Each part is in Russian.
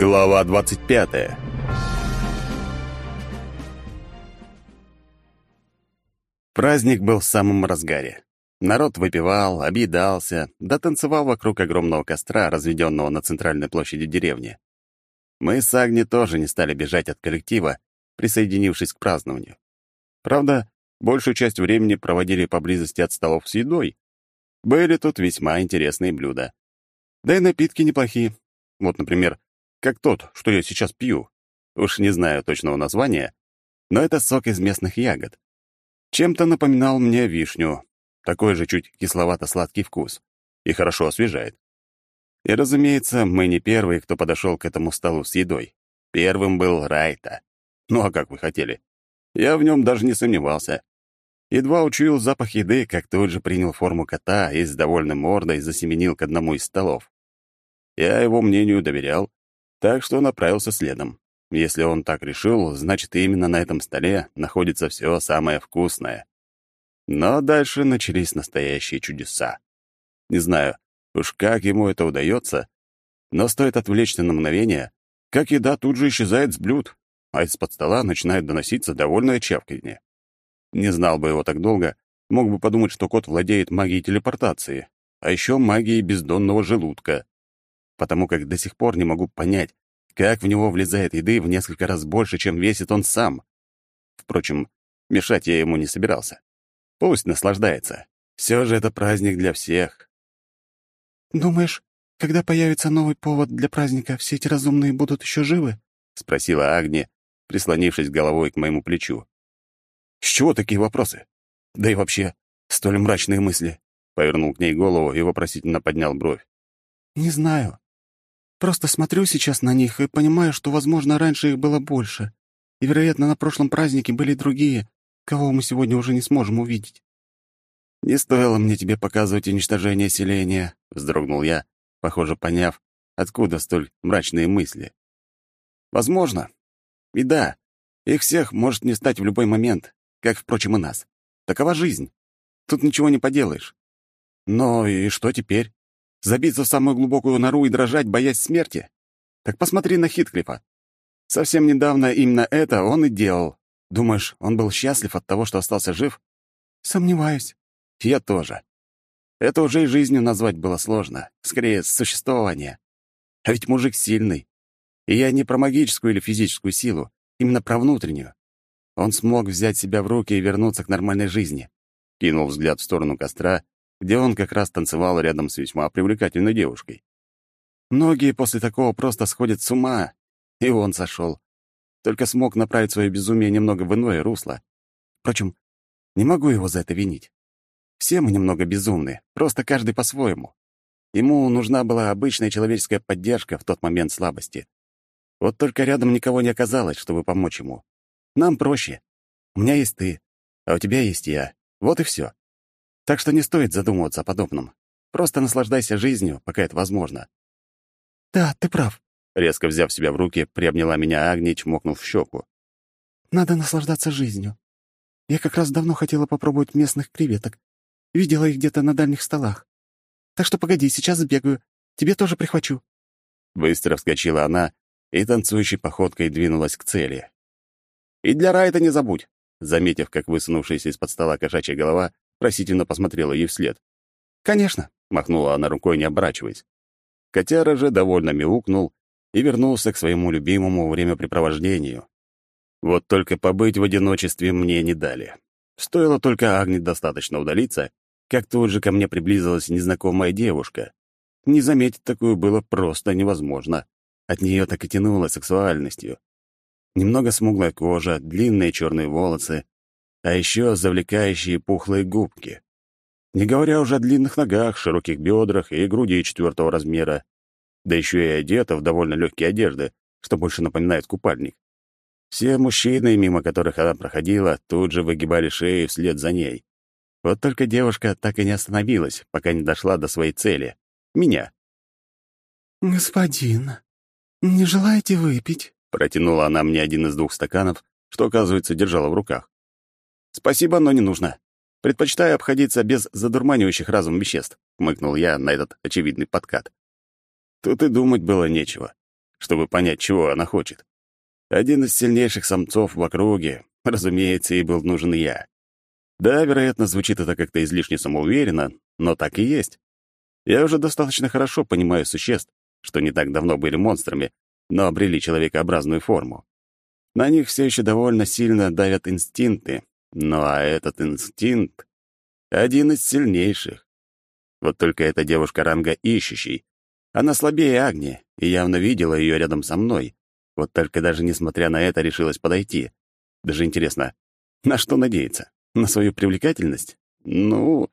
Глава 25 Праздник был в самом разгаре. Народ выпивал, объедался, да танцевал вокруг огромного костра, разведенного на центральной площади деревни. Мы с Агни тоже не стали бежать от коллектива, присоединившись к празднованию. Правда, большую часть времени проводили поблизости от столов с едой. Были тут весьма интересные блюда. Да и напитки неплохие. Вот, например, как тот, что я сейчас пью. Уж не знаю точного названия, но это сок из местных ягод. Чем-то напоминал мне вишню, такой же чуть кисловато-сладкий вкус, и хорошо освежает. И, разумеется, мы не первые, кто подошел к этому столу с едой. Первым был Райта. Ну а как вы хотели? Я в нем даже не сомневался. Едва учуял запах еды, как тут же принял форму кота и с довольной мордой засеменил к одному из столов. Я его мнению доверял так что направился следом. Если он так решил, значит, именно на этом столе находится все самое вкусное. Но дальше начались настоящие чудеса. Не знаю, уж как ему это удается, но стоит отвлечься на мгновение, как еда тут же исчезает с блюд, а из-под стола начинает доноситься довольное чавканье. Не знал бы его так долго, мог бы подумать, что кот владеет магией телепортации, а еще магией бездонного желудка потому как до сих пор не могу понять, как в него влезает еды в несколько раз больше, чем весит он сам. Впрочем, мешать я ему не собирался. Пусть наслаждается. Все же это праздник для всех. «Думаешь, когда появится новый повод для праздника, все эти разумные будут еще живы?» — спросила Агни, прислонившись головой к моему плечу. «С чего такие вопросы? Да и вообще, столь мрачные мысли?» Повернул к ней голову и вопросительно поднял бровь. «Не знаю. Просто смотрю сейчас на них и понимаю, что, возможно, раньше их было больше. И, вероятно, на прошлом празднике были другие, кого мы сегодня уже не сможем увидеть. «Не стоило мне тебе показывать уничтожение селения», — вздрогнул я, похоже, поняв, откуда столь мрачные мысли. «Возможно. И да, их всех может не стать в любой момент, как, впрочем, и нас. Такова жизнь. Тут ничего не поделаешь. Но и что теперь? Забиться в самую глубокую нору и дрожать, боясь смерти? Так посмотри на Хитклифа. Совсем недавно именно это он и делал. Думаешь, он был счастлив от того, что остался жив? Сомневаюсь. Я тоже. Это уже и жизнью назвать было сложно. Скорее, существование. А ведь мужик сильный. И я не про магическую или физическую силу, именно про внутреннюю. Он смог взять себя в руки и вернуться к нормальной жизни. Кинул взгляд в сторону костра где он как раз танцевал рядом с весьма привлекательной девушкой. Многие после такого просто сходят с ума, и он сошел. Только смог направить свое безумие немного в иное русло. Впрочем, не могу его за это винить. Все мы немного безумны, просто каждый по-своему. Ему нужна была обычная человеческая поддержка в тот момент слабости. Вот только рядом никого не оказалось, чтобы помочь ему. Нам проще. У меня есть ты, а у тебя есть я. Вот и все. Так что не стоит задумываться о подобном. Просто наслаждайся жизнью, пока это возможно. «Да, ты прав», — резко взяв себя в руки, приобняла меня Агния, чмокнув в щеку. «Надо наслаждаться жизнью. Я как раз давно хотела попробовать местных креветок. Видела их где-то на дальних столах. Так что погоди, сейчас сбегаю. Тебе тоже прихвачу». Быстро вскочила она и танцующей походкой двинулась к цели. «И для Райта не забудь!» Заметив, как высунувшаяся из-под стола кошачья голова Просительно посмотрела ей вслед. «Конечно», — махнула она рукой, не оборачиваясь. Котяра же довольно мяукнул и вернулся к своему любимому времяпрепровождению. Вот только побыть в одиночестве мне не дали. Стоило только Агне достаточно удалиться, как тут же ко мне приблизилась незнакомая девушка. Не заметить такую было просто невозможно. От нее так и тянуло сексуальностью. Немного смуглая кожа, длинные черные волосы, а еще завлекающие пухлые губки. Не говоря уже о длинных ногах, широких бедрах и груди четвертого размера. Да еще и одета в довольно легкие одежды, что больше напоминает купальник. Все мужчины, мимо которых она проходила, тут же выгибали шеи вслед за ней. Вот только девушка так и не остановилась, пока не дошла до своей цели — меня. «Господин, не желаете выпить?» — протянула она мне один из двух стаканов, что, оказывается, держала в руках. «Спасибо, но не нужно. Предпочитаю обходиться без задурманивающих разум веществ», — хмыкнул я на этот очевидный подкат. Тут и думать было нечего. чтобы понять, чего она хочет. Один из сильнейших самцов в округе, разумеется, и был нужен я. Да, вероятно, звучит это как-то излишне самоуверенно, но так и есть. Я уже достаточно хорошо понимаю существ, что не так давно были монстрами, но обрели человекообразную форму. На них все еще довольно сильно давят инстинкты, ну а этот инстинкт — один из сильнейших. Вот только эта девушка ранга ищущий. Она слабее Агни, и явно видела ее рядом со мной. Вот только даже несмотря на это решилась подойти. Даже интересно, на что надеяться? На свою привлекательность? Ну,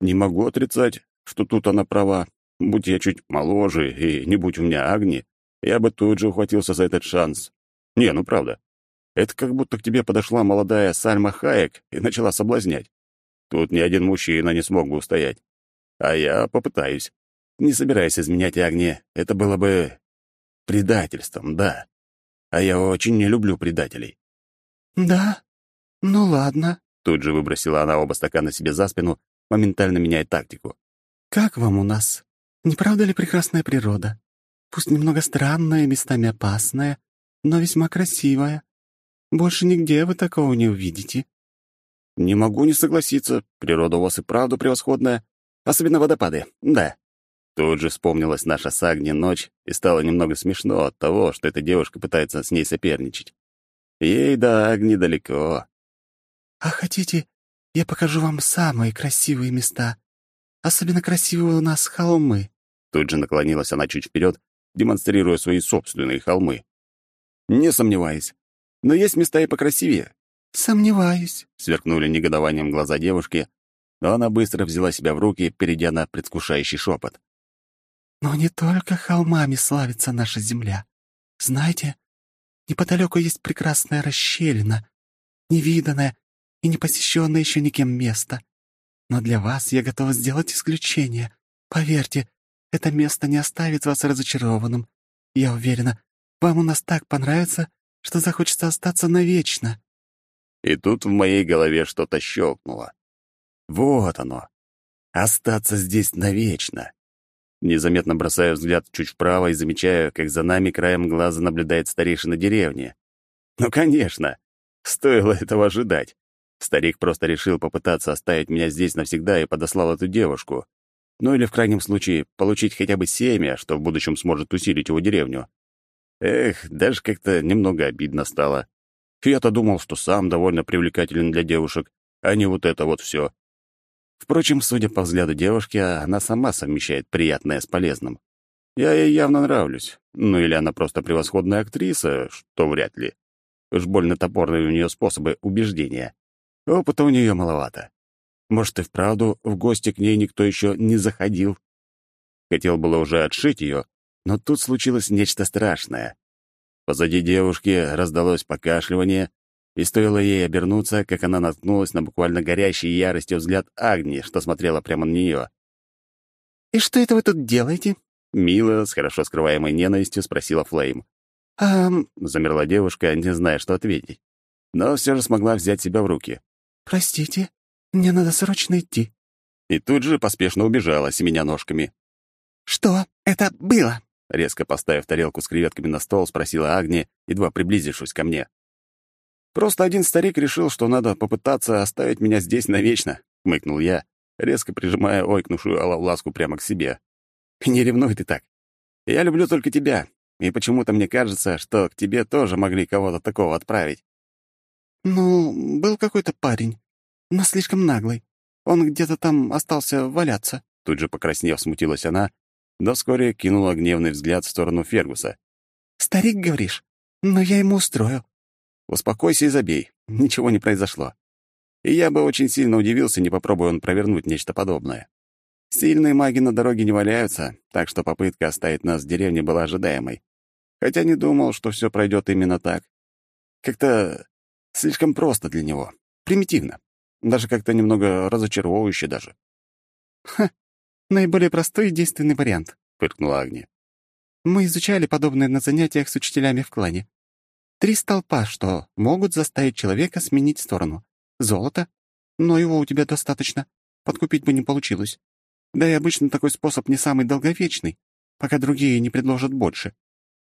не могу отрицать, что тут она права. Будь я чуть моложе и не будь у меня Агни, я бы тут же ухватился за этот шанс. Не, ну правда. Это как будто к тебе подошла молодая Сальма Хаек и начала соблазнять. Тут ни один мужчина не смог бы устоять. А я попытаюсь. Не собираюсь изменять Агне. Это было бы предательством, да. А я очень не люблю предателей. «Да? Ну ладно», — тут же выбросила она оба стакана себе за спину, моментально меняя тактику. «Как вам у нас? Не правда ли прекрасная природа? Пусть немного странная, местами опасная, но весьма красивая. Больше нигде вы такого не увидите». «Не могу не согласиться. Природа у вас и правда превосходная. Особенно водопады, да». Тут же вспомнилась наша с Агни ночь, и стало немного смешно от того, что эта девушка пытается с ней соперничать. Ей до Агни далеко. «А хотите, я покажу вам самые красивые места? Особенно красивые у нас холмы». Тут же наклонилась она чуть вперед, демонстрируя свои собственные холмы. «Не сомневаюсь. Но есть места и покрасивее». «Сомневаюсь», — сверкнули негодованием глаза девушки, но она быстро взяла себя в руки, перейдя на предвкушающий шепот. «Но не только холмами славится наша земля. Знаете, неподалеку есть прекрасная расщелина, невиданная и не посещенное еще никем место. Но для вас я готова сделать исключение. Поверьте, это место не оставит вас разочарованным. Я уверена, вам у нас так понравится, что захочется остаться навечно». И тут в моей голове что-то щелкнуло. Вот оно. Остаться здесь навечно. Незаметно бросаю взгляд чуть вправо и замечаю, как за нами краем глаза наблюдает старейшина деревни. Ну, конечно, стоило этого ожидать. Старик просто решил попытаться оставить меня здесь навсегда и подослал эту девушку. Ну или, в крайнем случае, получить хотя бы семя, что в будущем сможет усилить его деревню. Эх, даже как-то немного обидно стало. Я-то думал, что сам довольно привлекателен для девушек, а не вот это вот все. Впрочем, судя по взгляду девушки, она сама совмещает приятное с полезным. Я ей явно нравлюсь. Ну или она просто превосходная актриса, что вряд ли. Уж больно топорные у нее способы убеждения. Опыта у нее маловато. Может, и вправду в гости к ней никто еще не заходил. Хотел было уже отшить ее, но тут случилось нечто страшное. Позади девушки раздалось покашливание, и стоило ей обернуться, как она наткнулась на буквально горящий яростью взгляд Агни, что смотрела прямо на нее. «И что это вы тут делаете?» Мило, с хорошо скрываемой ненавистью, спросила Флейм. «Ам...» — замерла девушка, не зная, что ответить. Но все же смогла взять себя в руки. «Простите, мне надо срочно идти». И тут же поспешно убежала, семеня ножками. «Что это было?» Резко поставив тарелку с креветками на стол, спросила Агния, едва приблизившись ко мне. «Просто один старик решил, что надо попытаться оставить меня здесь навечно», — хмыкнул я, резко прижимая ойкнувшую Алавласку прямо к себе. «Не ревнуй ты так. Я люблю только тебя, и почему-то мне кажется, что к тебе тоже могли кого-то такого отправить». «Ну, был какой-то парень, но слишком наглый. Он где-то там остался валяться». Тут же покраснев, смутилась она, но вскоре кинула гневный взгляд в сторону Фергуса. «Старик, говоришь? Но я ему устрою». «Успокойся и забей. Ничего не произошло. И я бы очень сильно удивился, не попробуя он провернуть нечто подобное. Сильные маги на дороге не валяются, так что попытка оставить нас в деревне была ожидаемой. Хотя не думал, что все пройдет именно так. Как-то слишком просто для него. Примитивно. Даже как-то немного разочаровывающе даже. «Ха, Наиболее простой и действенный вариант», — фыркнула Агния. «Мы изучали подобное на занятиях с учителями в клане. Три столпа, что могут заставить человека сменить сторону. Золото, но его у тебя достаточно. Подкупить бы не получилось. Да и обычно такой способ не самый долговечный, пока другие не предложат больше.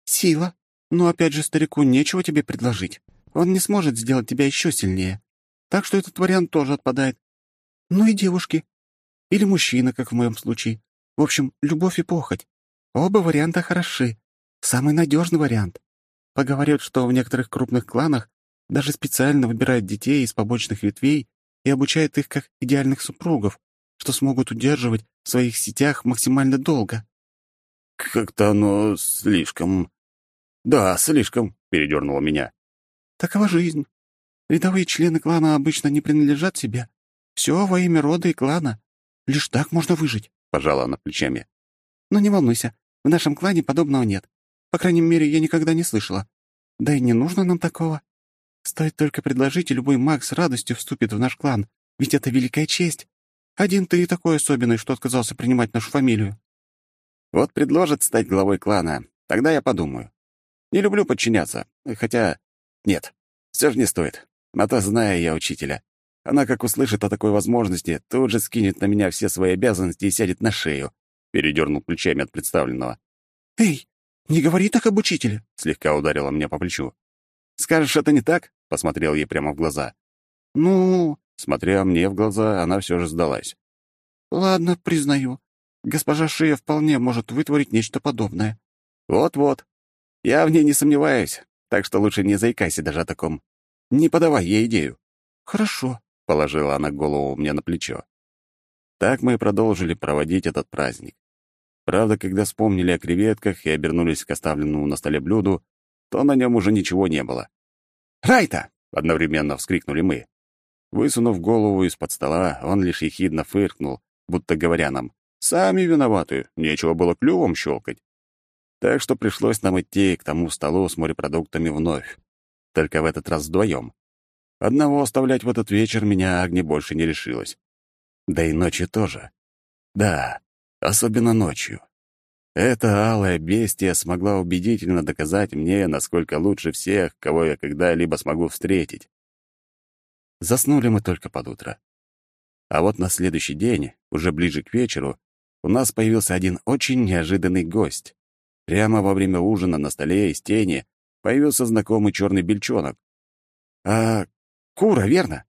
«Сила. Но опять же старику нечего тебе предложить. Он не сможет сделать тебя еще сильнее. Так что этот вариант тоже отпадает. Ну и девушки. Или мужчина, как в моем случае. В общем, любовь и похоть. Оба варианта хороши. Самый надежный вариант. Поговорят, что в некоторых крупных кланах даже специально выбирают детей из побочных ветвей и обучают их как идеальных супругов, что смогут удерживать в своих сетях максимально долго. «Как-то оно слишком...» «Да, слишком», — передернуло меня. «Такова жизнь. Рядовые члены клана обычно не принадлежат себе. Все во имя рода и клана. Лишь так можно выжить», — пожала она плечами. «Но не волнуйся, в нашем клане подобного нет. По крайней мере, я никогда не слышала. Да и не нужно нам такого. Стоит только предложить, и любой маг с радостью вступит в наш клан, ведь это великая честь. Один ты и такой особенный, что отказался принимать нашу фамилию». «Вот предложат стать главой клана, тогда я подумаю. Не люблю подчиняться, хотя... Нет, все же не стоит. А то знаю я учителя. Она, как услышит о такой возможности, тут же скинет на меня все свои обязанности и сядет на шею», — передернул плечами от представленного. «Эй, не говори так об учителе!» — слегка ударила меня по плечу. «Скажешь, это не так?» — посмотрел ей прямо в глаза. «Ну...» — смотря мне в глаза, она все же сдалась. «Ладно, признаю. Госпожа Шея вполне может вытворить нечто подобное». «Вот-вот. Я в ней не сомневаюсь, так что лучше не заикайся даже о таком. Не подавай ей идею». «Хорошо», — положила она голову мне на плечо. Так мы и продолжили проводить этот праздник. Правда, когда вспомнили о креветках и обернулись к оставленному на столе блюду, то на нем уже ничего не было. «Райта!» — одновременно вскрикнули мы. Высунув голову из-под стола, он лишь ехидно фыркнул, будто говоря нам, «Сами виноваты, нечего было клювом щелкать». Так что пришлось нам идти к тому столу с морепродуктами вновь. Только в этот раз вдвоем. Одного оставлять в этот вечер меня Агни больше не решилась. Да и ночью тоже. Да, особенно ночью. Эта алая бестия смогла убедительно доказать мне, насколько лучше всех, кого я когда-либо смогу встретить. Заснули мы только под утро. А вот на следующий день, уже ближе к вечеру, у нас появился один очень неожиданный гость. Прямо во время ужина на столе из тени появился знакомый черный бельчонок. «А, Кура, верно?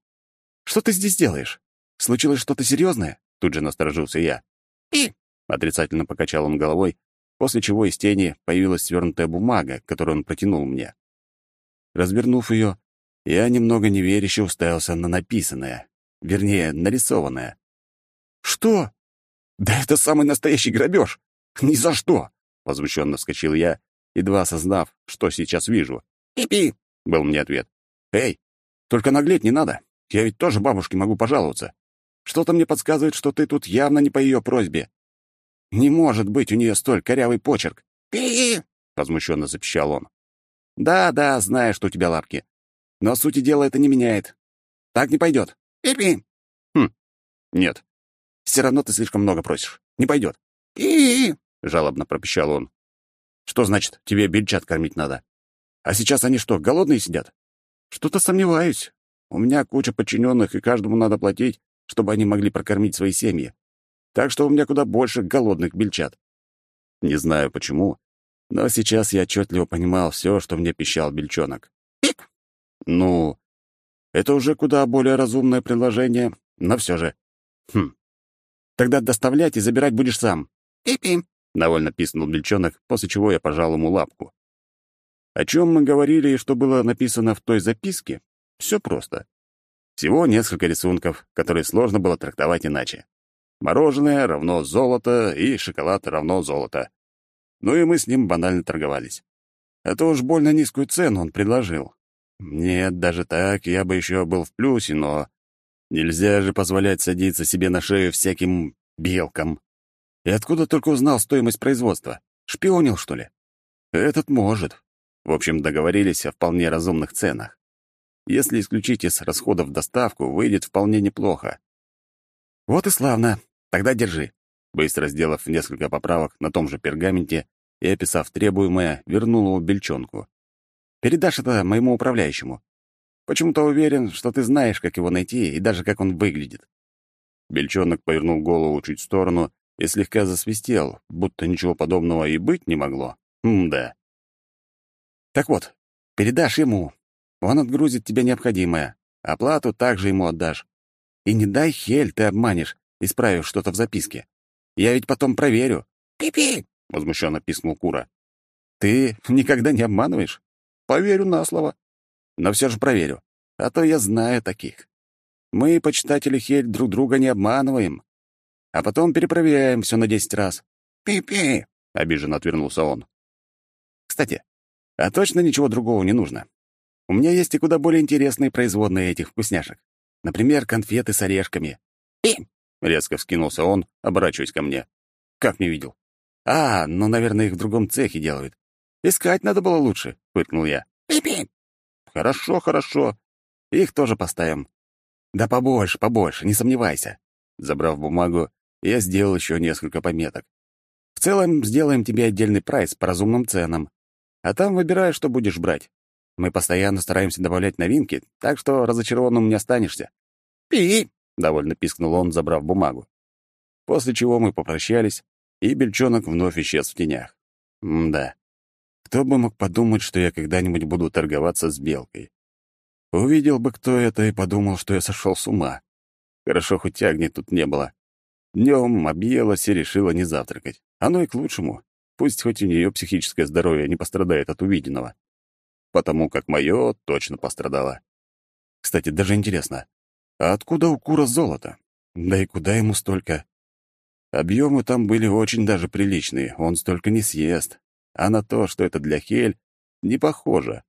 Что ты здесь делаешь? Случилось что-то серьезное? Тут же насторожился я. «И!» — отрицательно покачал он головой, после чего из тени появилась свернутая бумага, которую он протянул мне. Развернув ее, я немного неверяще уставился на написанное, вернее, нарисованное. «Что? Да это самый настоящий грабеж! Ни за что!» — возмущенно вскочил я, едва осознав, что сейчас вижу. «Пи-пи!» — был мне ответ. «Эй, только наглеть не надо. Я ведь тоже бабушке могу пожаловаться. Что-то мне подсказывает, что ты тут явно не по ее просьбе. Не может быть у нее столь корявый почерк. пи возмущенно запищал он. Да-да, знаю, что у тебя лапки. Но сути дела это не меняет. Так не пойдет. Пи-пи. Хм. Нет. Все равно ты слишком много просишь. Не пойдет. пи жалобно пропищал он. Что значит, тебе бельчат кормить надо? А сейчас они что, голодные сидят? Что-то сомневаюсь. У меня куча подчиненных, и каждому надо платить чтобы они могли прокормить свои семьи. Так что у меня куда больше голодных бельчат. Не знаю почему, но сейчас я отчетливо понимал все, что мне пищал бельчонок. Пик! Ну, это уже куда более разумное предложение, но все же. Хм. Тогда доставлять и забирать будешь сам. Пи-пи, довольно писнул бельчонок, после чего я пожал ему лапку. О чем мы говорили и что было написано в той записке? Все просто. Всего несколько рисунков, которые сложно было трактовать иначе. Мороженое равно золото и шоколад равно золото. Ну и мы с ним банально торговались. А то уж больно низкую цену он предложил. Нет, даже так я бы еще был в плюсе, но нельзя же позволять садиться себе на шею всяким белкам. И откуда только узнал стоимость производства? Шпионил, что ли? Этот может. В общем, договорились о вполне разумных ценах. Если исключить из расходов доставку, выйдет вполне неплохо. Вот и славно. Тогда держи. Быстро сделав несколько поправок на том же пергаменте и описав требуемое, вернул его бельчонку. Передашь это моему управляющему. Почему-то уверен, что ты знаешь, как его найти и даже как он выглядит. Бельчонок повернул голову чуть в сторону и слегка засвистел, будто ничего подобного и быть не могло. М-да. Так вот, передашь ему. Он отгрузит тебе необходимое. Оплату также ему отдашь. И не дай хель ты обманешь, исправив что-то в записке. Я ведь потом проверю. «Пи-пи!» — возмущенно пискнул Кура. «Ты никогда не обманываешь?» «Поверю на слово. Но все же проверю, а то я знаю таких. Мы, почитатели Хель, друг друга не обманываем, а потом перепроверяем все на десять раз». «Пи-пи!» — обиженно отвернулся он. «Кстати, а точно ничего другого не нужно? У меня есть и куда более интересные производные этих вкусняшек. Например, конфеты с орешками». «Пи!» — резко вскинулся он, оборачиваясь ко мне. «Как не видел?» «А, ну, наверное, их в другом цехе делают. Искать надо было лучше», — фыркнул я. «Пи-пи!» «Хорошо, хорошо. Их тоже поставим. Да побольше, побольше, не сомневайся». Забрав бумагу, я сделал еще несколько пометок. В целом, сделаем тебе отдельный прайс по разумным ценам. А там выбирай, что будешь брать. Мы постоянно стараемся добавлять новинки, так что разочарованным не останешься. «Пи!» — довольно пискнул он, забрав бумагу. После чего мы попрощались, и бельчонок вновь исчез в тенях. М-да. Кто бы мог подумать, что я когда-нибудь буду торговаться с белкой? Увидел бы кто это и подумал, что я сошел с ума. Хорошо, хоть Агни тут не было. Днем объелась и решила не завтракать. Оно и к лучшему. Пусть хоть у нее психическое здоровье не пострадает от увиденного. Потому как мое точно пострадало. Кстати, даже интересно, а откуда у Кура золото? Да и куда ему столько? Объемы там были очень даже приличные, он столько не съест. А на то, что это для Хель, не похоже.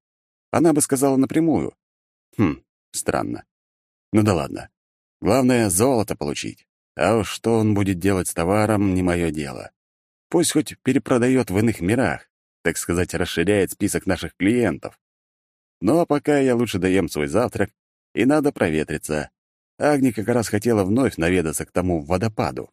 Она бы сказала напрямую. Хм, странно. Ну да ладно. Главное — золото получить. А уж что он будет делать с товаром, не мое дело. Пусть хоть перепродает в иных мирах, так сказать, расширяет список наших клиентов. Ну а пока я лучше доем свой завтрак, и надо проветриться. Агни как раз хотела вновь наведаться к тому водопаду.